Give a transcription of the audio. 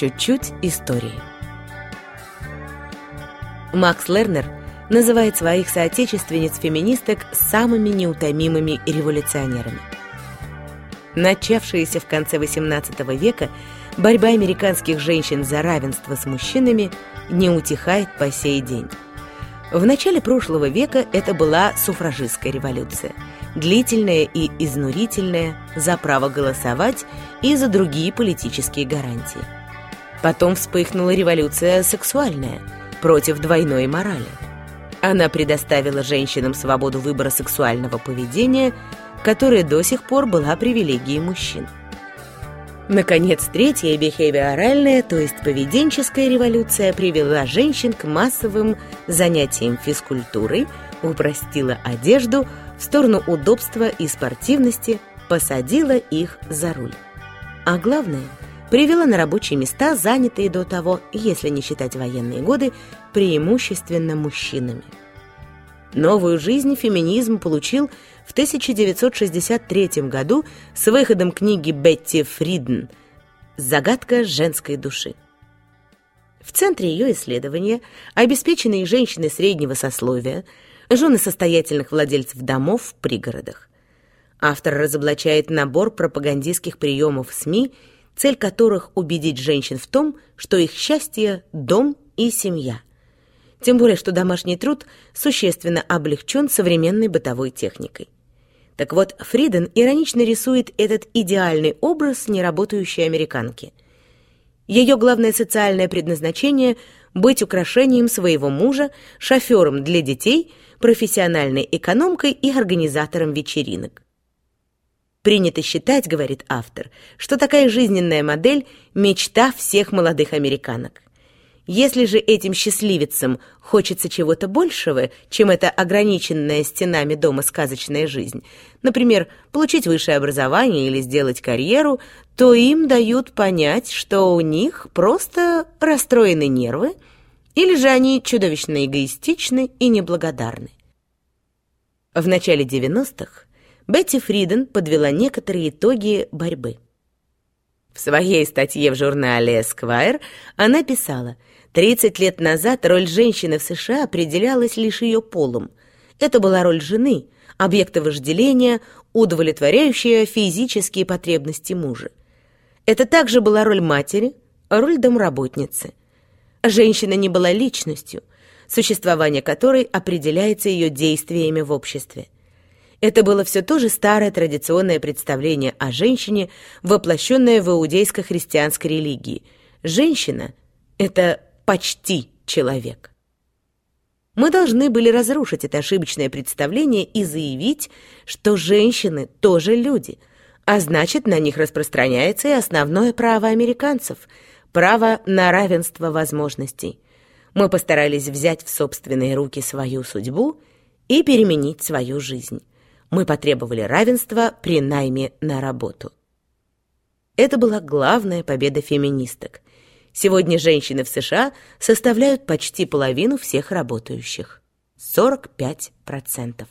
Чуть-чуть истории. Макс Лернер называет своих соотечественниц-феминисток самыми неутомимыми революционерами. Начавшаяся в конце XVIII века борьба американских женщин за равенство с мужчинами не утихает по сей день. В начале прошлого века это была суфражистская революция, длительная и изнурительная за право голосовать и за другие политические гарантии. Потом вспыхнула революция сексуальная против двойной морали. Она предоставила женщинам свободу выбора сексуального поведения, которая до сих пор была привилегией мужчин. Наконец, третья бихевиоральная, то есть поведенческая революция привела женщин к массовым занятиям физкультурой, упростила одежду в сторону удобства и спортивности, посадила их за руль. А главное, привела на рабочие места, занятые до того, если не считать военные годы, преимущественно мужчинами. Новую жизнь феминизм получил в 1963 году с выходом книги Бетти Фриден «Загадка женской души». В центре ее исследования обеспеченные женщины среднего сословия, жены состоятельных владельцев домов в пригородах. Автор разоблачает набор пропагандистских приемов СМИ, цель которых убедить женщин в том, что их счастье – дом и семья – тем более, что домашний труд существенно облегчен современной бытовой техникой. Так вот, Фриден иронично рисует этот идеальный образ неработающей американки. Ее главное социальное предназначение – быть украшением своего мужа, шофером для детей, профессиональной экономкой и организатором вечеринок. Принято считать, говорит автор, что такая жизненная модель – мечта всех молодых американок. Если же этим счастливицам хочется чего-то большего, чем эта ограниченная стенами дома сказочная жизнь, например, получить высшее образование или сделать карьеру, то им дают понять, что у них просто расстроены нервы, или же они чудовищно эгоистичны и неблагодарны. В начале 90-х Бетти Фриден подвела некоторые итоги борьбы. В своей статье в журнале Esquire она писала – 30 лет назад роль женщины в США определялась лишь ее полом. Это была роль жены, объекта вожделения, удовлетворяющая физические потребности мужа. Это также была роль матери, роль домработницы. Женщина не была личностью, существование которой определяется ее действиями в обществе. Это было все то же старое традиционное представление о женщине, воплощенное в иудейско-христианской религии. Женщина — это почти человек. Мы должны были разрушить это ошибочное представление и заявить, что женщины тоже люди, а значит, на них распространяется и основное право американцев – право на равенство возможностей. Мы постарались взять в собственные руки свою судьбу и переменить свою жизнь. Мы потребовали равенства при найме на работу. Это была главная победа феминисток – Сегодня женщины в США составляют почти половину всех работающих – 45%.